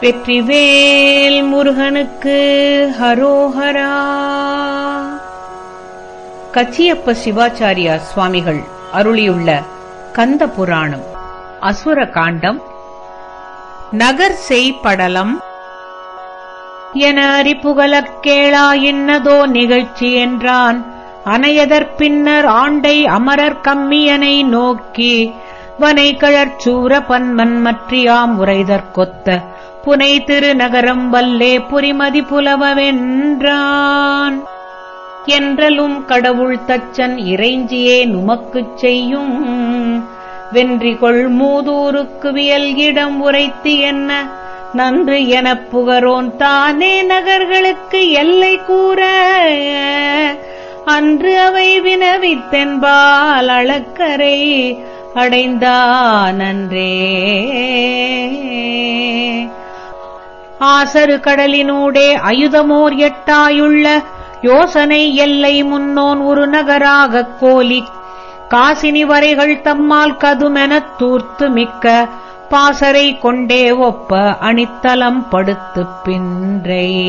வெற்றிவேல் முருகனுக்கு ஹரோஹரா. கச்சியப்ப சிவாச்சாரியா சுவாமிகள் அருளியுள்ள கந்த புராணம் அசுர காண்டம் நகர் செய்படலம் என அறிப்புகலக் கேளா இன்னதோ நிகழ்ச்சி என்றான். அனையதற்பின்னர் ஆண்டை அமரர் கம்மியனை நோக்கி வனை கழற்சூர பன்மன் மற்றியாம் உரைதற்கொத்த புனை திருநகரம் வல்லே புரிமதி புலவவென்றான் என்றலும் கடவுள் தச்சன் இறைஞ்சியே நுமக்குச் செய்யும். வென்றிகொள் மூதூருக்கு வியல் இடம் உரைத்து என்ன? நன்று எனப் புகரோன் தானே நகர்களுக்கு எல்லை கூற. அன்று அவை வினவித்தென்பால் அளக்கரை அடைந்தானன்றே. ஆசரு கடலினூடே அயுதமோர் எட்டாயுள்ள யோசனை எல்லை முன்னோன் ஒரு நகராகக் கோலி. காசினி வரைகள் தம்மால் கதுமெனத் தூர்த்து மிக்க பாசரை கொண்டே ஒப்ப அணித்தலம் படுத்துப் பின்றே.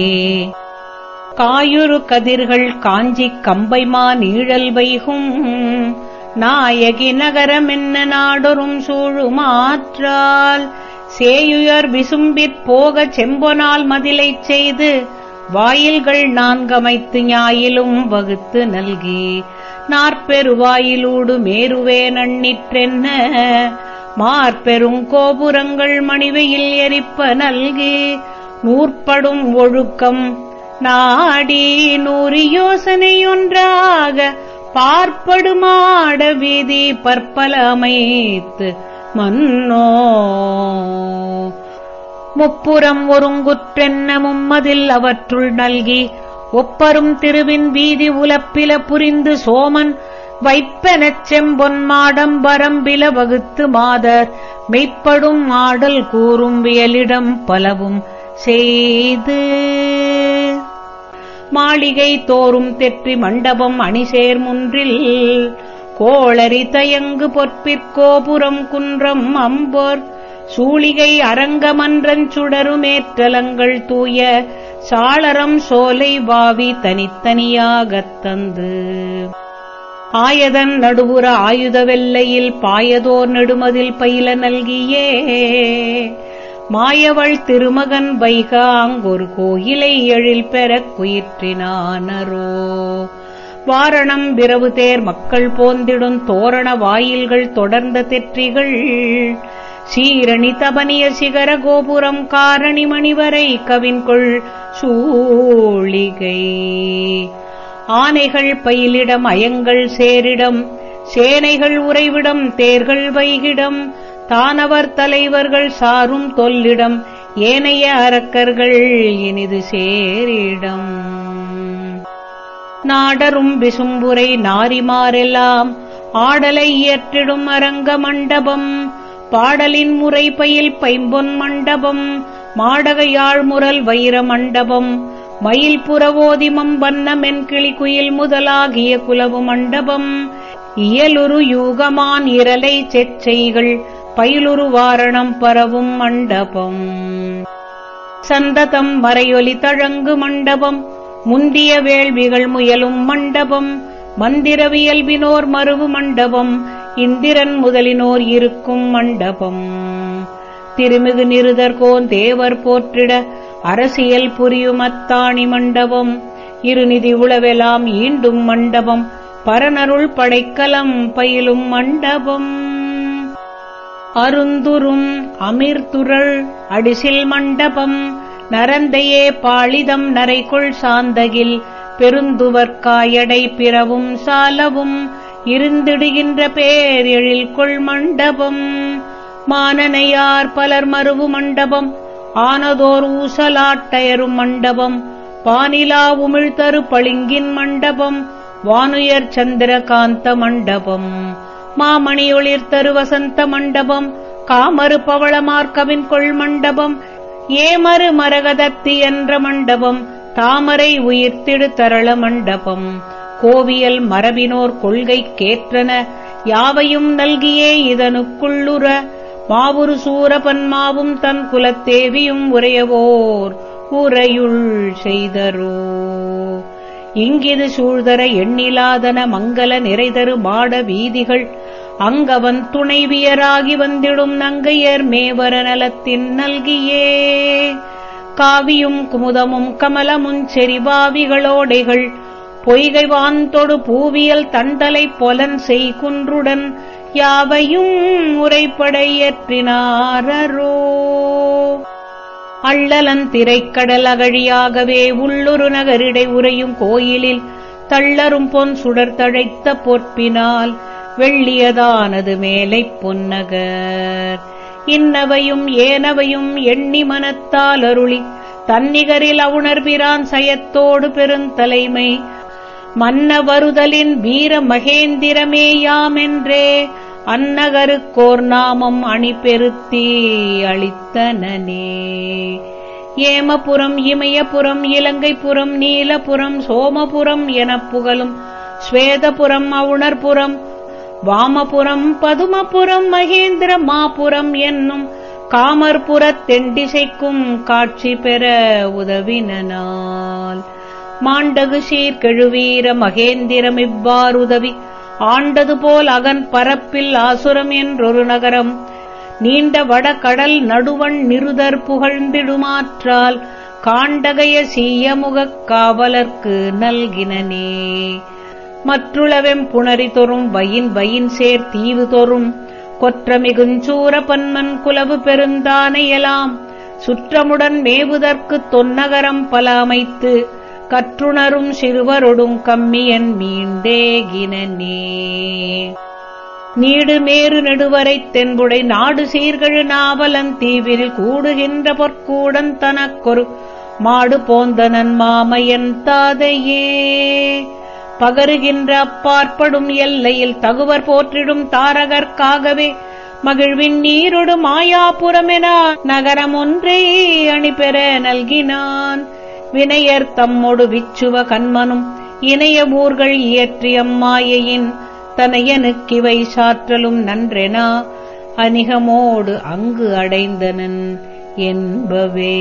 காயுறு கதிர்கள் காஞ்சிக் கம்பைமா நீழல் வைகும். நாயகி நகரமென்ன நாடொரும் சூழுமாற்றால் சேயுயர் விசும்பிற் போக செம்பொனால் மதிலைச் செய்து வாயில்கள் நான்கமைத்து ஞாயிலும் வகுத்து நல்கி நாற்பெருவாயிலூடு மேருவே நன்னிற்றென்ன மார்பெரும் கோபுரங்கள் மணிவையில் எரிப்ப நல்கி நூற்படும் ஒழுக்கம் நாடி நூறு யோசனையொன்றாக பார்ப்படுமாட வீதி பற்பல அமைத்து மன்னோ. முப்புறம் ஒருங்குற்றென்ன மும்மதில் அவற்றுள் நல்கி ஒப்பரும் திருவின் வீதி உலப்பில புரிந்து சோமன் வைப்பெனச் செம்பொன் மாடம் வரம்பில வகுத்து மாதர் மெய்ப்படும் ஆடல் கூறும் வியலிடம் பலவும் செய்து. மாளிகை தோறும் தெற்றி மண்டபம் அணிசேர் முன்றில் கோளரி தயங்கு பொற்பிற்கோபுரம் குன்றம் அம்போர். சூளிகை அரங்கமன்றஞ் சுடருமேற்றலங்கள் தூய சாளரம் சோலை வாவி தனித்தனியாகத் தந்து. ஆயதன் நடுவுற ஆயுத வெல்லையில் பாயதோர் நெடுமதில் பயில நல்கியே. மாயவள் திருமகன் வைகாங்கொரு கோயிலை எழில் பெறக் குயிற்றினானரோ. வாரணம் விரவு தேர் மக்கள் போந்திடும் தோரண வாயில்கள் தொடர்ந்த தெற்றிகள். சீரணி தபனிய சிகர கோபுரம் காரணி மணிவரை கவின்கொள் சூழிகை. ஆனைகள் பயிலிடம் அயங்கள் சேரிடம் சேனைகள் உறைவிடம் தேர்கள் வைகிடம் தானவர் தலைவர்கள் சாரும் தொல்லிடம் ஏனைய அரக்கர்கள் இனிது சேரிடம். நாடரும் விசும்புரை நாரிமாரெல்லாம். ஆடலை இயற்றிடும் அரங்க மண்டபம். பாடலின் முறை பயில் பைம்பொன் மண்டபம். மாடக யாழ்முரல் வைர மண்டபம். மயில் புறவோதிமம் வண்ணமென் கிளிக்குயில் முதலாகிய குலவு மண்டபம். இயலுரு யூகமான் இரலை செச்செய்கள். பயிலுரு வாரணம் பரவும் மண்டபம். சந்ததம் மறையொலி தழங்கு மண்டபம். முந்திய வேள்விகள் முயலும் மண்டபம் மந்திரவியல்பினோர் மருவு மண்டபம் இந்திரன் முதலினோர் இருக்கும் மண்டபம். திருமிகு நிருதர்கோன் தேவர் போற்றிட அரசியல் புரியும் அத்தாணி மண்டபம் இருநிதி உளவெலாம் ஈண்டும் மண்டபம் பரனருள் படைக்கலம் பயிலும் மண்டபம். அருந்துரும் அமிர்துரள் அடிசில் மண்டபம் நரந்தையே பாளிதம் நரைக்குள் சாந்தகில் பெருந்துவர்க்காயடை பிறவும் சாலவும் இருந்திடுகின்ற பேர் கொள் மண்டபம். மானனையார் பலர் மருவு மண்டபம் ஆனதோர் ஊசலாட்டயரும் மண்டபம் பானிலா உமிழ்தரு பளிங்கின் மண்டபம் வானுயர் சந்திரகாந்த மண்டபம். மாமணியொளிர் தரு வசந்த மண்டபம் காமறு பவளமார்க்கவின் கொள் மண்டபம் ஏமறு மரகதத்தி என்ற மண்டபம் தாமரை உயிர்த்திடு தரள மண்டபம். கோவியல் மரபினோர் கொள்கைக்கேற்றன யாவையும் நல்கியே இதனுக்குள்ளுற. மாவுரு சூரபன்மாவும் தன் குலத்தேவியும் உரையவோர் உரையுள் செய்தரோ. இங்கிது சூழ்தர எண்ணிலாதன மங்கல நிறைதரு மாட வீதிகள் அங்கவன் துணைவியராகி வந்திடும் நங்கையர் மேவர நலத்தின் நல்கியே. காவியும் குமுதமும் கமலமும் செறிவாவிகளோடைகள் பொய்கை வாந்தொடு பூவியல் தண்டலை பொலன் செய்குன்றுடன் யாவையும் முறைப்படையற்றினாரோ அள்ளலன் திரைக்கடல் அகழியாகவே உள்ளொரு நகரிடை உரையும் கோயிலில் தள்ளரும் பொன் சுடர் தழைத்த பொற்பினால் வெள்ளியதானது மேலை பொன்னகர். இன்னவையும் ஏனவையும் எண்ணி மனத்தால் அருளி தன்னிகரில் அவுணர்பிரான் சயத்தோடு பெருந்தலைமை மன்ன வருதலின் வீர மகேந்திரமேயாமென்றே அன்னகருக்கோர் நாமம் அணிபெருத்தி அளித்தனனே. ஏமபுரம் இமயபுரம் இலங்கைபுரம் நீலபுரம் சோமபுரம் எனப் புகழும் ஸ்வேதபுரம் அவுணர்புரம் வாமபுரம் பதுமபுரம் மகேந்திர மாபுரம் என்னும் காமர்புரத் தெண்டிசைக்கும் காட்சி பெற உதவினால் மாண்டகு சீர்கெழுவீர மகேந்திரம் இவ்வாறுதவி ஆண்டது போல் அகன் பரப்பில் ஆசுரம் என்றொரு நகரம். நீண்ட வடகடல் நடுவன் நிருதர் புகழ்ந்திடுமாற்றால் காண்டகைய சீயமுகக் காவலர்க்கு நல்கினனே. மற்றுளவெம் புணரி தொறும் வயின் வயின் சேர் தீவு தொறும். கொற்றமிகுஞ்சூர பன்மன் குலவு பெருந்தானையலாம் சுற்றமுடன் மேவுதற்குத் தொன்னகரம் பல அமைத்து கற்றுணரும் சிறுவரொடும் கம்மியன் மீண்டேகினே நீடு மேறு நெடுவரைத் தென்புடை நாடு சீர்கழு நாவலன் தீவில் கூடுகின்ற பொற்கூடன் தனக்கொரு மாடு போந்தனன் மாமையன் தாதையே. பகருகின்ற அப்பாற்படும் எல்லையில் தகுவர் போற்றிடும் தாரகர்க்காகவே மகிழ்வின் நீரொடு மாயாபுரமென நகரம் ஒன்றே அணிபெற நல்கினான். வினையர் தம்மொடு விச்சுவ கண்மனும் இணைய ஊர்கள் இயற்றிய மாயையின் தனையனுக்கிவை சாற்றலும் நன்றெனா அணிகமோடு அங்கு அடைந்தனன் என்பவே.